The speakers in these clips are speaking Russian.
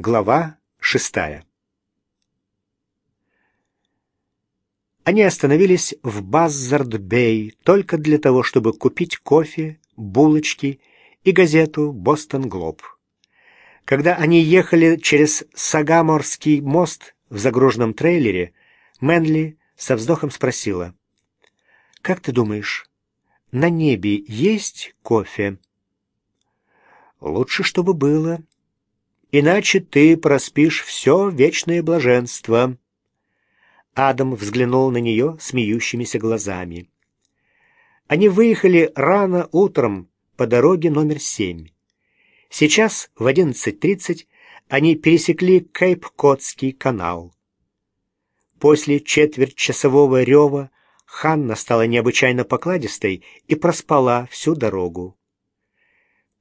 Глава шестая Они остановились в Баззард-Бэй только для того, чтобы купить кофе, булочки и газету «Бостон Глоб». Когда они ехали через Сагаморский мост в загруженном трейлере, Мэнли со вздохом спросила, «Как ты думаешь, на небе есть кофе?» «Лучше, чтобы было», иначе ты проспишь все вечное блаженство». Адам взглянул на нее смеющимися глазами. Они выехали рано утром по дороге номер семь. Сейчас в 11.30 они пересекли Кейп-Котский канал. После четвертьчасового рева Ханна стала необычайно покладистой и проспала всю дорогу.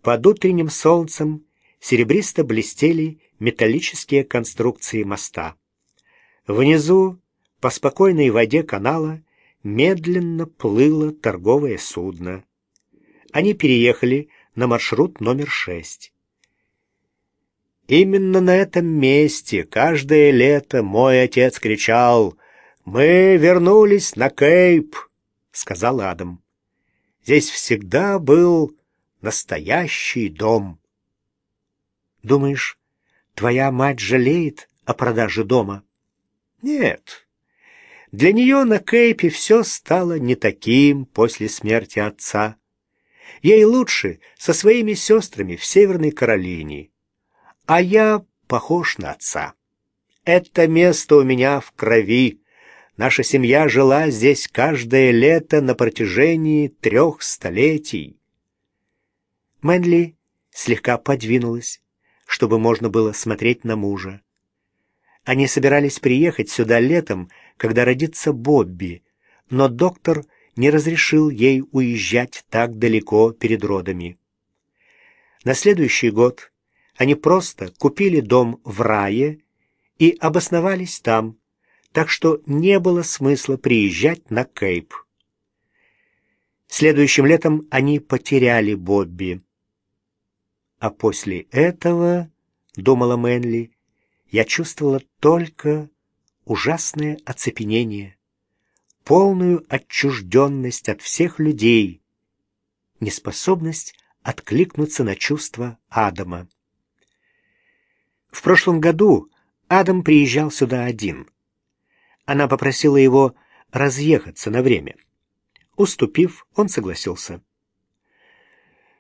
Под утренним солнцем серебристо блестели металлические конструкции моста. Внизу, по спокойной воде канала, медленно плыло торговое судно. Они переехали на маршрут номер шесть. Именно на этом месте каждое лето мой отец кричал «Мы вернулись на Кейп», — сказал Адам. «Здесь всегда был настоящий дом». Думаешь, твоя мать жалеет о продаже дома? Нет. Для нее на Кейпе все стало не таким после смерти отца. Ей лучше со своими сестрами в Северной Каролине. А я похож на отца. Это место у меня в крови. Наша семья жила здесь каждое лето на протяжении трех столетий. Мэнли слегка подвинулась чтобы можно было смотреть на мужа. Они собирались приехать сюда летом, когда родится Бобби, но доктор не разрешил ей уезжать так далеко перед родами. На следующий год они просто купили дом в рае и обосновались там, так что не было смысла приезжать на Кейп. Следующим летом они потеряли Бобби. А после этого, — думала Мэнли, — я чувствовала только ужасное оцепенение, полную отчужденность от всех людей, неспособность откликнуться на чувства Адама. В прошлом году Адам приезжал сюда один. Она попросила его разъехаться на время. Уступив, он согласился.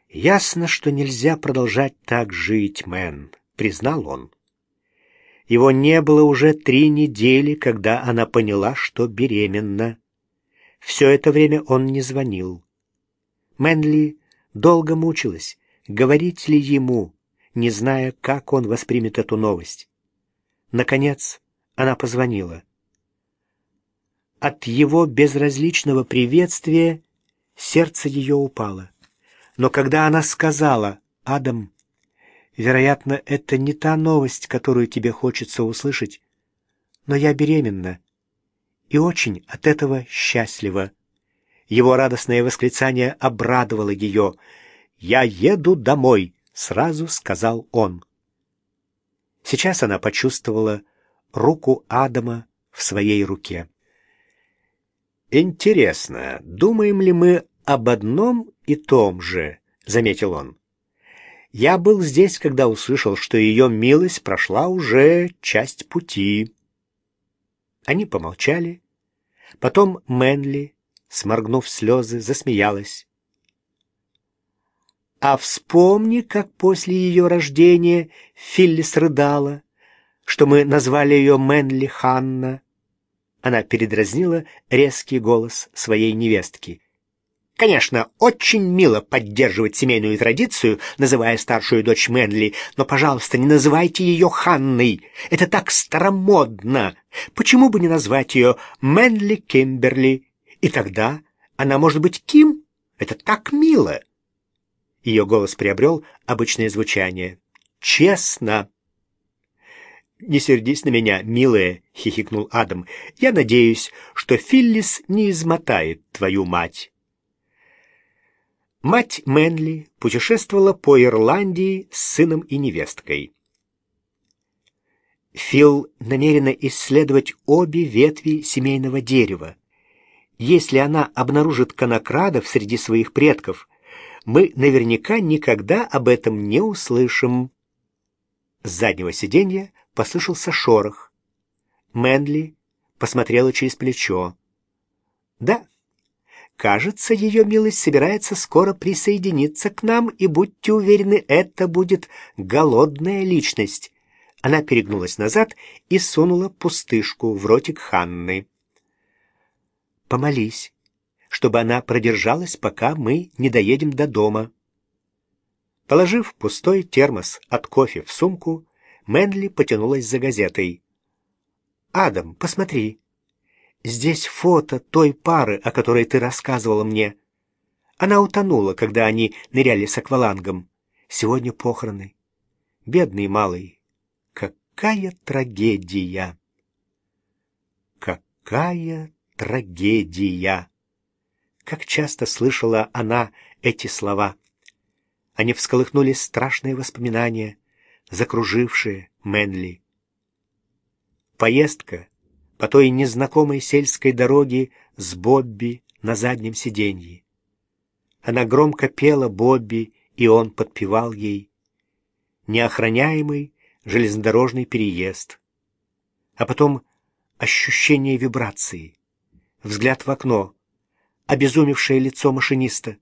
«Ясно, что нельзя продолжать так жить, Мэн», — признал он. Его не было уже три недели, когда она поняла, что беременна. Все это время он не звонил. Мэнли долго мучилась, говорить ли ему, не зная, как он воспримет эту новость. Наконец она позвонила. От его безразличного приветствия сердце ее упало. Но когда она сказала, «Адам, вероятно, это не та новость, которую тебе хочется услышать, но я беременна и очень от этого счастлива». Его радостное восклицание обрадовало ее. «Я еду домой», — сразу сказал он. Сейчас она почувствовала руку Адама в своей руке. «Интересно, думаем ли мы об одном и том же», — заметил он. «Я был здесь, когда услышал, что ее милость прошла уже часть пути». Они помолчали. Потом Мэнли, сморгнув слезы, засмеялась. А вспомни, как после ее рождения Филлис рыдала, что мы назвали ее Мэнли Ханна. Она передразнила резкий голос своей невестки. Конечно, очень мило поддерживать семейную традицию, называя старшую дочь Мэнли, но, пожалуйста, не называйте ее Ханной. Это так старомодно. Почему бы не назвать ее Мэнли Кимберли? И тогда она может быть Ким. Это так мило. Ее голос приобрел обычное звучание. Честно. «Не сердись на меня, милая», — хихикнул Адам. «Я надеюсь, что Филлис не измотает твою мать». Мать Мэнли путешествовала по Ирландии с сыном и невесткой. Фил намерена исследовать обе ветви семейного дерева. Если она обнаружит конокрадов среди своих предков, мы наверняка никогда об этом не услышим. С заднего сиденья послышался шорох. Мэнли посмотрела через плечо. Да, кажется, ее милость собирается скоро присоединиться к нам, и будьте уверены, это будет голодная личность. Она перегнулась назад и сунула пустышку в ротик Ханны. Помолись, чтобы она продержалась, пока мы не доедем до дома. Положив пустой термос от кофе в сумку, Мэнли потянулась за газетой. «Адам, посмотри. Здесь фото той пары, о которой ты рассказывала мне. Она утонула, когда они ныряли с аквалангом. Сегодня похороны. Бедный малый. Какая трагедия! Какая трагедия! Как часто слышала она эти слова. Они всколыхнули страшные воспоминания, закружившие Мэнли. Поездка по той незнакомой сельской дороге с Бобби на заднем сиденье. Она громко пела Бобби, и он подпевал ей. Неохраняемый железнодорожный переезд. А потом ощущение вибрации, взгляд в окно, обезумевшее лицо машиниста,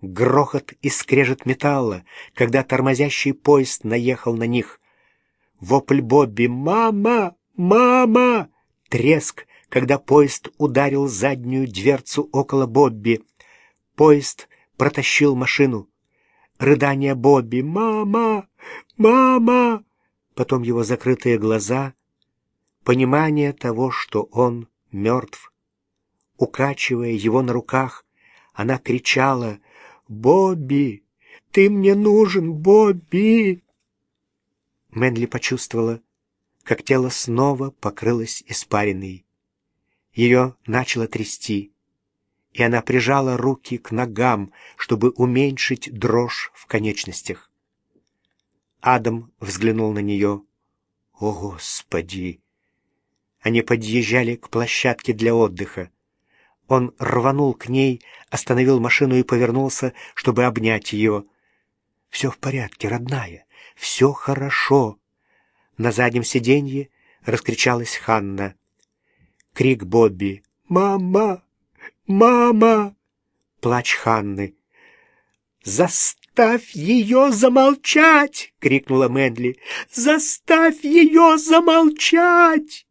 грохот и скрежет металла, когда тормозящий поезд наехал на них. Вопль Бобби «Мама! Мама!» Треск, когда поезд ударил заднюю дверцу около Бобби. Поезд протащил машину. Рыдание Бобби «Мама! Мама!» Потом его закрытые глаза, понимание того, что он мертв. Укачивая его на руках, она кричала «Бобби! Ты мне нужен, Бобби!» Мэнли почувствовала, как тело снова покрылось испариной. Ее начало трясти, и она прижала руки к ногам, чтобы уменьшить дрожь в конечностях. Адам взглянул на нее. «О, Господи!» Они подъезжали к площадке для отдыха. Он рванул к ней, остановил машину и повернулся, чтобы обнять ее. «Все в порядке, родная, все хорошо!» На заднем сиденье раскричалась Ханна. Крик Бобби. «Мама! Мама!» Плач Ханны. «Заставь ее замолчать!» — крикнула Мэнли. «Заставь ее замолчать!»